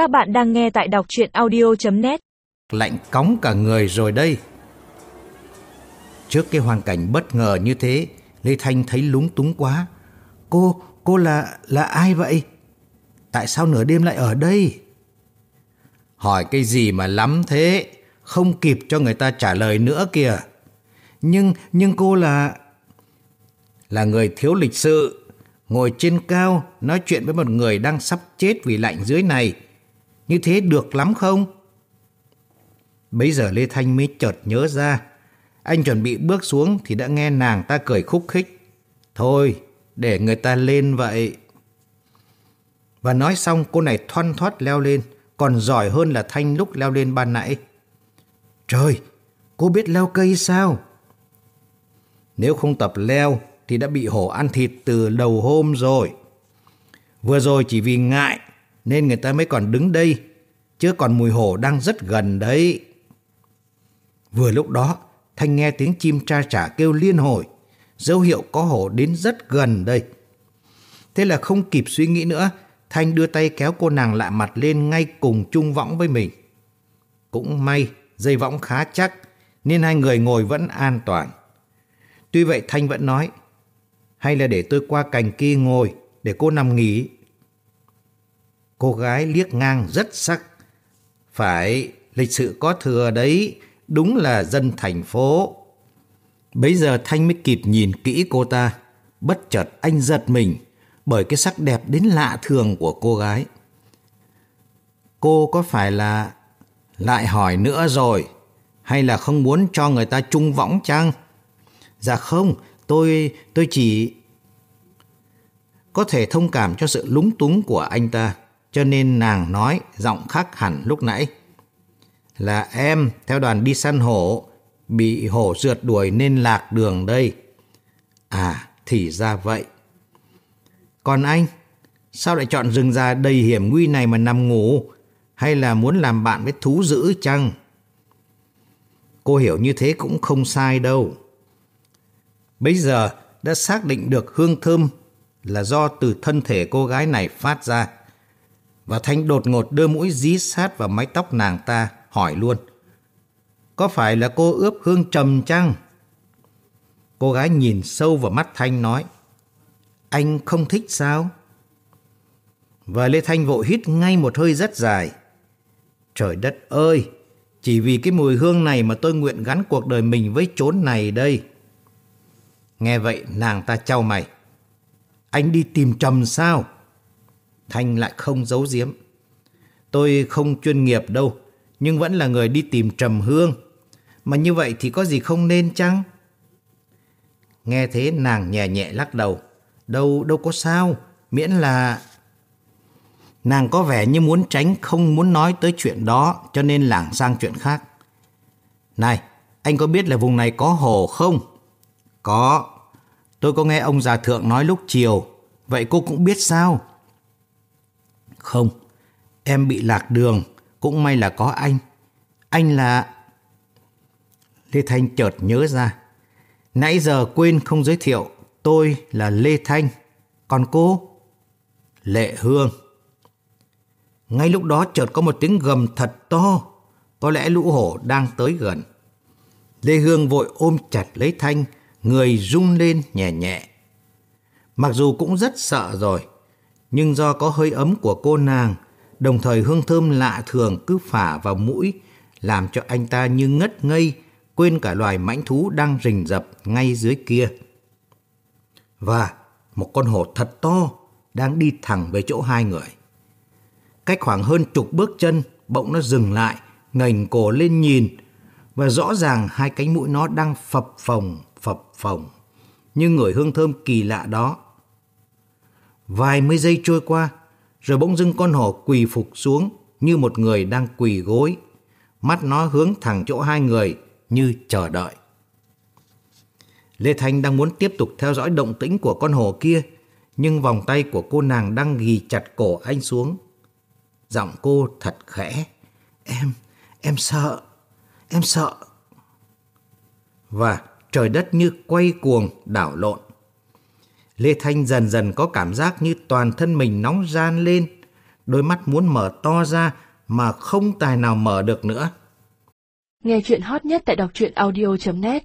Các bạn đang nghe tại đọc chuyện audio.net Lạnh cóng cả người rồi đây. Trước cái hoàn cảnh bất ngờ như thế, Lê Thanh thấy lúng túng quá. Cô, cô là, là ai vậy? Tại sao nửa đêm lại ở đây? Hỏi cái gì mà lắm thế? Không kịp cho người ta trả lời nữa kìa. Nhưng, nhưng cô là... Là người thiếu lịch sự, ngồi trên cao nói chuyện với một người đang sắp chết vì lạnh dưới này. Như thế được lắm không? Bấy giờ Lê Thanh mới chợt nhớ ra. Anh chuẩn bị bước xuống thì đã nghe nàng ta cười khúc khích. Thôi, để người ta lên vậy. Và nói xong cô này thoăn thoát leo lên, còn giỏi hơn là Thanh lúc leo lên ban nãy. Trời, cô biết leo cây sao? Nếu không tập leo thì đã bị hổ ăn thịt từ đầu hôm rồi. Vừa rồi chỉ vì ngại nên người ta mới còn đứng đây, chứ còn mùi hổ đang rất gần đấy. Vừa lúc đó, Thanh nghe tiếng chim tra trả kêu liên hồi, dấu hiệu có hổ đến rất gần đây. Thế là không kịp suy nghĩ nữa, Thanh đưa tay kéo cô nàng lạ mặt lên ngay cùng chung võng với mình. Cũng may, dây võng khá chắc, nên hai người ngồi vẫn an toàn. Tuy vậy Thanh vẫn nói, hay là để tôi qua cành kia ngồi, để cô nằm nghỉ. Cô gái liếc ngang rất sắc. Phải, lịch sự có thừa đấy, đúng là dân thành phố. Bấy giờ Thanh mới kịp nhìn kỹ cô ta. Bất chợt anh giật mình bởi cái sắc đẹp đến lạ thường của cô gái. Cô có phải là lại hỏi nữa rồi hay là không muốn cho người ta trung võng chăng? Dạ không, tôi tôi chỉ có thể thông cảm cho sự lúng túng của anh ta, cho nên nàng nói giọng khác hẳn lúc nãy. Là em theo đoàn đi săn hổ, bị hổ rượt đuổi nên lạc đường đây. À, thì ra vậy. Còn anh, sao lại chọn rừng già đầy hiểm nguy này mà nằm ngủ? Hay là muốn làm bạn với thú dữ chăng? Cô hiểu như thế cũng không sai đâu. Bây giờ đã xác định được hương thơm là do từ thân thể cô gái này phát ra. Và Thanh đột ngột đưa mũi dí sát vào mái tóc nàng ta, hỏi luôn. Có phải là cô ướp hương trầm chăng? Cô gái nhìn sâu vào mắt Thanh nói. Anh không thích sao? Và Lê Thanh vội hít ngay một hơi rất dài. Trời đất ơi! Chỉ vì cái mùi hương này mà tôi nguyện gắn cuộc đời mình với chốn này đây. Nghe vậy nàng ta trao mày. Anh đi tìm trầm sao? Thanh lại không giấu giếm. Tôi không chuyên nghiệp đâu, nhưng vẫn là người đi tìm trầm hương. Mà như vậy thì có gì không nên chăng? Nghe thế nàng nhẹ nhẹ lắc đầu. Đâu, đâu có sao, miễn là... Nàng có vẻ như muốn tránh không muốn nói tới chuyện đó cho nên lảng sang chuyện khác. Này, anh có biết là vùng này có hồ không? Có. Tôi có nghe ông già thượng nói lúc chiều. Vậy cô cũng biết sao? Không. Em bị lạc đường. Cũng may là có anh. Anh là... Lê Thanh chợt nhớ ra. Nãy giờ quên không giới thiệu. Tôi là Lê Thanh. Còn cô? Lệ Hương. Ngay lúc đó chợt có một tiếng gầm thật to. Có lẽ lũ hổ đang tới gần. Lê Hương vội ôm chặt lấy Thanh, người run lên nhẹ nhẹ. Mặc dù cũng rất sợ rồi, nhưng do có hơi ấm của cô nàng, đồng thời hương thơm lạ thường cứ phả vào mũi, làm cho anh ta như ngất ngây, quên cả loài mãnh thú đang rình rập ngay dưới kia. Và một con hổ thật to đang đi thẳng về chỗ hai người. Cách khoảng hơn chục bước chân, bỗng nó dừng lại, ngẩng cổ lên nhìn, và rõ ràng hai cánh mũi nó đang phập phồng, phập phồng, như người hương thơm kỳ lạ đó. Vài mươi giây trôi qua, rồi bỗng dưng con hổ quỳ phục xuống như một người đang quỳ gối. Mắt nó hướng thẳng chỗ hai người như chờ đợi. Lê Thanh đang muốn tiếp tục theo dõi động tĩnh của con hổ kia, nhưng vòng tay của cô nàng đang ghi chặt cổ anh xuống. Giọng cô thật khẽ. Em, em sợ, em sợ. Và trời đất như quay cuồng, đảo lộn. Lê Thanh dần dần có cảm giác như toàn thân mình nóng gian lên, đôi mắt muốn mở to ra mà không tài nào mở được nữa. Nghe chuyện hot nhất tại đọc truyện audio.net